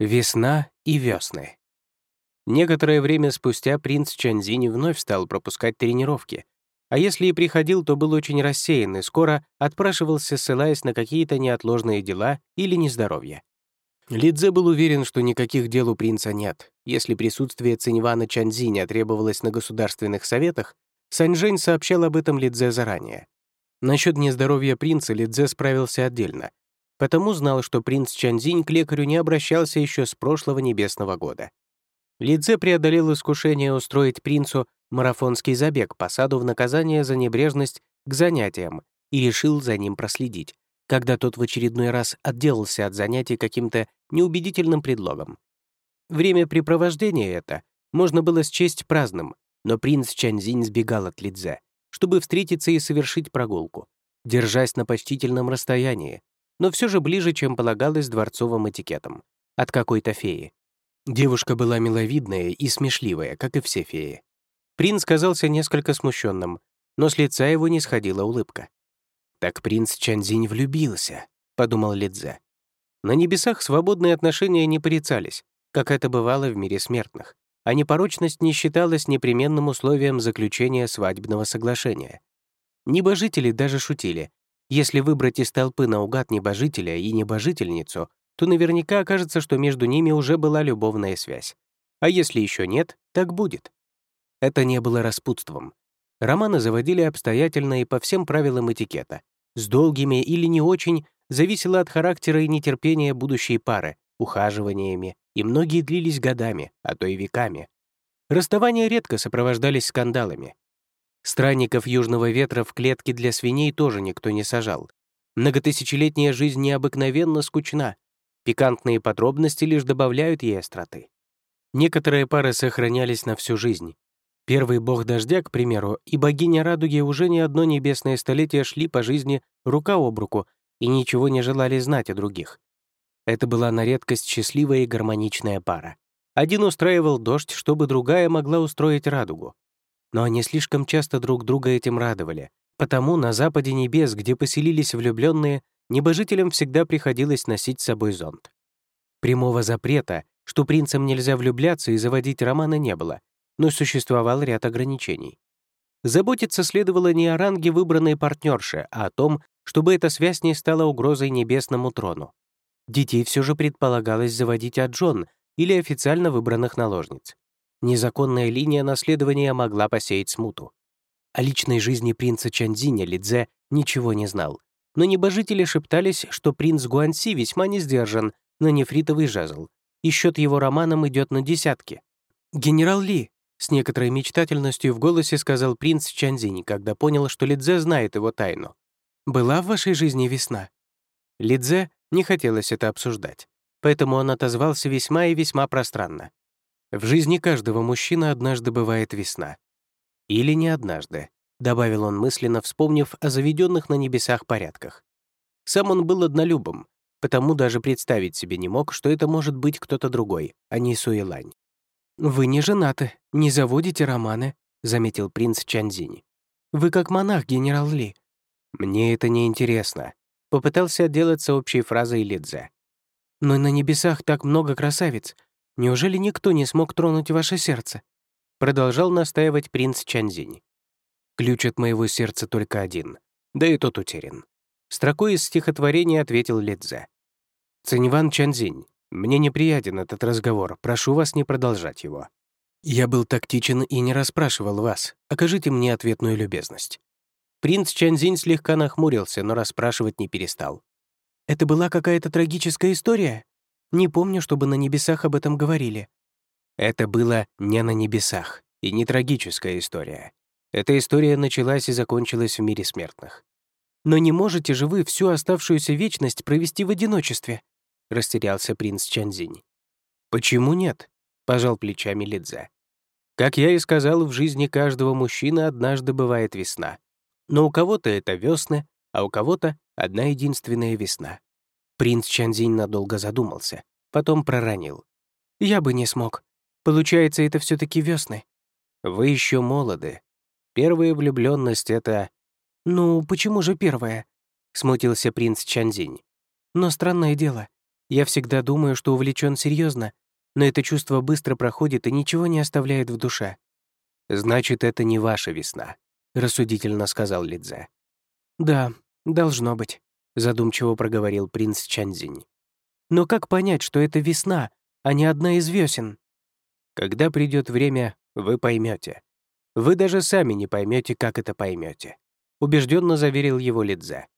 Весна и весны. Некоторое время спустя принц Чанзини вновь стал пропускать тренировки, а если и приходил, то был очень рассеян и скоро отпрашивался, ссылаясь на какие-то неотложные дела или нездоровье. Лидзе был уверен, что никаких дел у принца нет. Если присутствие Циньвана Чанзиня требовалось на государственных советах, Саньжэнь сообщал об этом Лидзе заранее. Насчет нездоровья принца Лидзе справился отдельно, потому знал, что принц Чанзинь к лекарю не обращался еще с прошлого небесного года. Лидзе преодолел искушение устроить принцу марафонский забег по саду в наказание за небрежность к занятиям и решил за ним проследить, когда тот в очередной раз отделался от занятий каким-то неубедительным предлогом. Времяпрепровождение это можно было счесть праздным, но принц Чанзинь сбегал от Лидзе, чтобы встретиться и совершить прогулку, держась на почтительном расстоянии, но все же ближе, чем полагалось дворцовым этикетом, от какой-то феи. Девушка была миловидная и смешливая, как и все феи. Принц казался несколько смущенным, но с лица его не сходила улыбка. «Так принц Чанзинь влюбился», — подумал Лидзе. На небесах свободные отношения не порицались, как это бывало в мире смертных, а непорочность не считалась непременным условием заключения свадебного соглашения. Небожители даже шутили, если выбрать из толпы наугад небожителя и небожительницу, то наверняка окажется, что между ними уже была любовная связь. А если еще нет, так будет. Это не было распутством. Романы заводили обстоятельно и по всем правилам этикета. С долгими или не очень зависело от характера и нетерпения будущей пары, ухаживаниями, и многие длились годами, а то и веками. Расставания редко сопровождались скандалами. Странников южного ветра в клетке для свиней тоже никто не сажал. Многотысячелетняя жизнь необыкновенно скучна. Пикантные подробности лишь добавляют ей остроты. Некоторые пары сохранялись на всю жизнь. Первый бог дождя, к примеру, и богиня радуги уже не одно небесное столетие шли по жизни рука об руку и ничего не желали знать о других. Это была на редкость счастливая и гармоничная пара. Один устраивал дождь, чтобы другая могла устроить радугу но они слишком часто друг друга этим радовали. Потому на западе небес, где поселились влюбленные, небожителям всегда приходилось носить с собой зонт. Прямого запрета, что принцам нельзя влюбляться и заводить романы, не было, но существовал ряд ограничений. Заботиться следовало не о ранге выбранной партнерши, а о том, чтобы эта связь не стала угрозой небесному трону. Детей все же предполагалось заводить от Джон или официально выбранных наложниц. Незаконная линия наследования могла посеять смуту. О личной жизни принца Чанзиня Лидзе ничего не знал, но небожители шептались, что принц Гуанси весьма не сдержан на нефритовый жезл, и счет его романам идет на десятки. «Генерал Ли», — с некоторой мечтательностью в голосе сказал принц Чанзинь, когда понял, что Лидзе знает его тайну. «Была в вашей жизни весна?» Лидзе не хотелось это обсуждать, поэтому он отозвался весьма и весьма пространно. В жизни каждого мужчины однажды бывает весна. Или не однажды, добавил он мысленно, вспомнив о заведенных на небесах порядках. Сам он был однолюбом, потому даже представить себе не мог, что это может быть кто-то другой, а не Суэлань. «Вы не женаты, не заводите романы», — заметил принц Чанзинь. «Вы как монах, генерал Ли». «Мне это не интересно», — попытался отделаться общей фразой Лидзе. «Но на небесах так много красавиц. Неужели никто не смог тронуть ваше сердце?» Продолжал настаивать принц Чанзинь. «Ключ от моего сердца только один, да и тот утерян». Строкой из стихотворения ответил Лидзе. «Циньван Чанзинь, мне неприятен этот разговор, прошу вас не продолжать его. Я был тактичен и не расспрашивал вас, окажите мне ответную любезность». Принц Чанзинь слегка нахмурился, но расспрашивать не перестал. «Это была какая-то трагическая история?» Не помню, чтобы на небесах об этом говорили. Это было не на небесах и не трагическая история. Эта история началась и закончилась в мире смертных. «Но не можете же вы всю оставшуюся вечность провести в одиночестве?» — растерялся принц Чанзинь. «Почему нет?» — пожал плечами Лидзе. «Как я и сказал, в жизни каждого мужчины однажды бывает весна. Но у кого-то это весны, а у кого-то одна единственная весна. Принц Чанзинь надолго задумался, потом проронил. «Я бы не смог. Получается, это все таки весны. Вы еще молоды. Первая влюбленность это...» «Ну, почему же первая?» — смутился принц Чанзинь. «Но странное дело. Я всегда думаю, что увлечен серьезно, но это чувство быстро проходит и ничего не оставляет в душе. «Значит, это не ваша весна», — рассудительно сказал Лидзе. «Да, должно быть», — задумчиво проговорил принц Чанзинь. «Но как понять, что это весна, а не одна из весен?» «Когда придет время, вы поймете. Вы даже сами не поймете, как это поймете», — убежденно заверил его Лидзе.